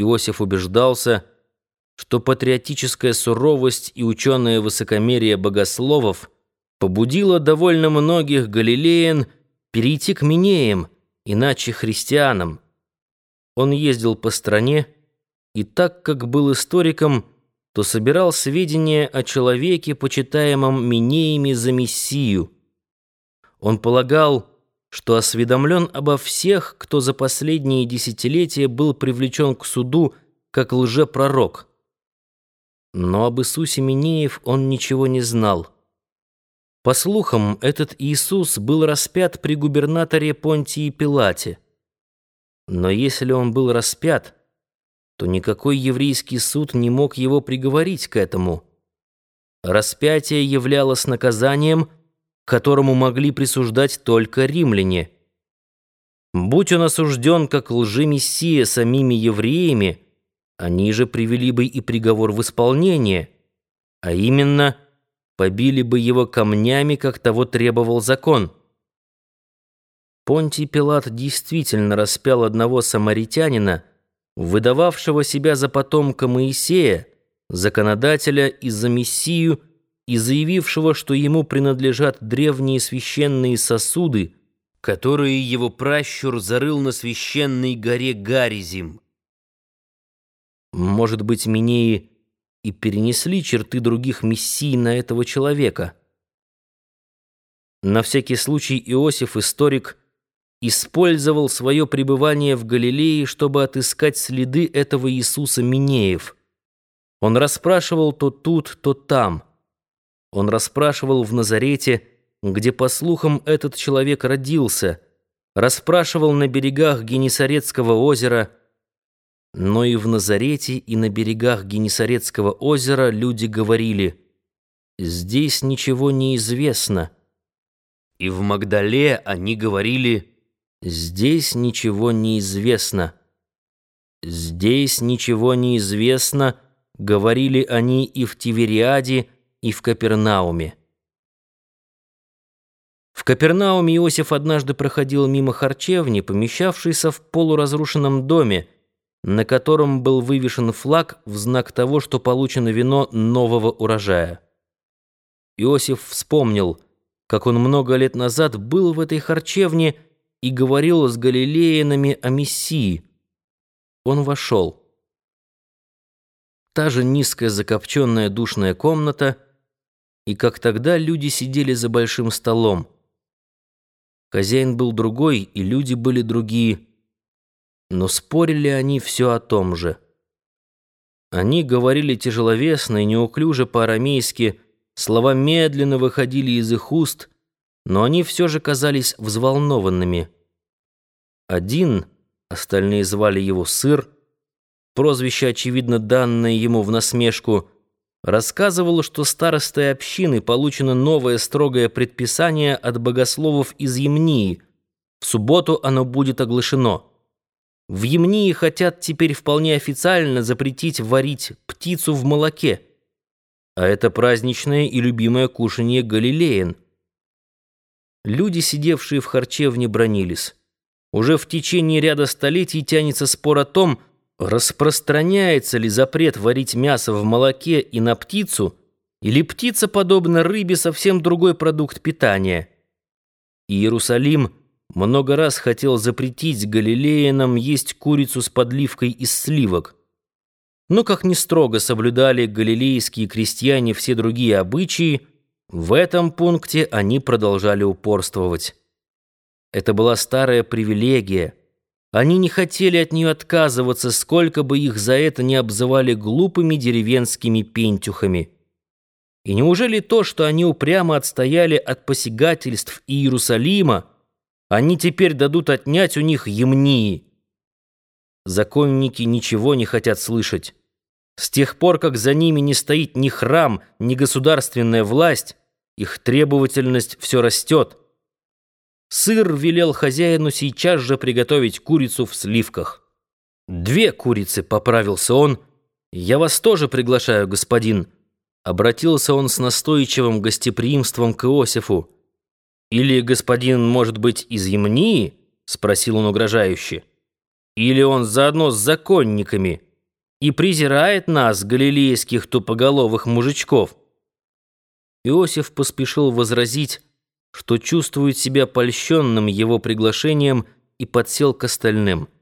Иосиф убеждался, что патриотическая суровость и ученое высокомерие богословов побудило довольно многих галилеян перейти к Минеям, иначе христианам. Он ездил по стране, и так как был историком, то собирал сведения о человеке, почитаемом Минеями за Мессию. Он полагал, что осведомлен обо всех, кто за последние десятилетия был привлечен к суду как лжепророк. Но об Иисусе Минеев он ничего не знал. По слухам, этот Иисус был распят при губернаторе Понтии Пилате. Но если он был распят, то никакой еврейский суд не мог его приговорить к этому. Распятие являлось наказанием – которому могли присуждать только римляне. Будь он осужден как лжемессия самими евреями, они же привели бы и приговор в исполнение, а именно побили бы его камнями, как того требовал закон. Понтий Пилат действительно распял одного самаритянина, выдававшего себя за потомка Моисея, законодателя и за Мессию, и заявившего, что ему принадлежат древние священные сосуды, которые его пращур зарыл на священной горе Гаризим. Может быть, Минеи и перенесли черты других мессий на этого человека. На всякий случай Иосиф, историк, использовал свое пребывание в Галилее, чтобы отыскать следы этого Иисуса Минеев. Он расспрашивал то тут, то там – он расспрашивал в Назарете, где, по слухам, этот человек родился, расспрашивал на берегах Генесарецкого озера, но и в Назарете, и на берегах Генесарецкого озера люди говорили «Здесь ничего не известно». И в Магдале они говорили «Здесь ничего не известно». «Здесь ничего не известно», говорили они и в Тивериаде, и в Капернауме. В Капернауме Иосиф однажды проходил мимо харчевни, помещавшейся в полуразрушенном доме, на котором был вывешен флаг в знак того, что получено вино нового урожая. Иосиф вспомнил, как он много лет назад был в этой харчевне и говорил с галилеянами о Мессии. Он вошел. Та же низкая закопченная душная комната — и как тогда люди сидели за большим столом. Хозяин был другой, и люди были другие, но спорили они все о том же. Они говорили тяжеловесно и неуклюже по-арамейски, слова медленно выходили из их уст, но они все же казались взволнованными. Один, остальные звали его Сыр, прозвище, очевидно, данное ему в насмешку — рассказывал, что старостой общины получено новое строгое предписание от богословов из Емнии. В субботу оно будет оглашено. В Емнии хотят теперь вполне официально запретить варить птицу в молоке. А это праздничное и любимое кушанье галилеян. Люди, сидевшие в харчевне, бронились. Уже в течение ряда столетий тянется спор о том, Распространяется ли запрет варить мясо в молоке и на птицу, или птица, подобно рыбе, совсем другой продукт питания? Иерусалим много раз хотел запретить галилеянам есть курицу с подливкой из сливок. Но как ни строго соблюдали галилейские крестьяне все другие обычаи, в этом пункте они продолжали упорствовать. Это была старая привилегия – они не хотели от нее отказываться, сколько бы их за это не обзывали глупыми деревенскими пентюхами. И неужели то, что они упрямо отстояли от посягательств Иерусалима, они теперь дадут отнять у них Емнии? Законники ничего не хотят слышать. С тех пор, как за ними не стоит ни храм, ни государственная власть, их требовательность все растет. Сыр велел хозяину сейчас же приготовить курицу в сливках. «Две курицы», — поправился он. «Я вас тоже приглашаю, господин». Обратился он с настойчивым гостеприимством к Иосифу. «Или господин, может быть, из Емнии?» — спросил он угрожающе. «Или он заодно с законниками?» и презирает нас, галилейских тупоголовых мужичков». Иосиф поспешил возразить, что чувствует себя польщенным его приглашением и подсел к остальным –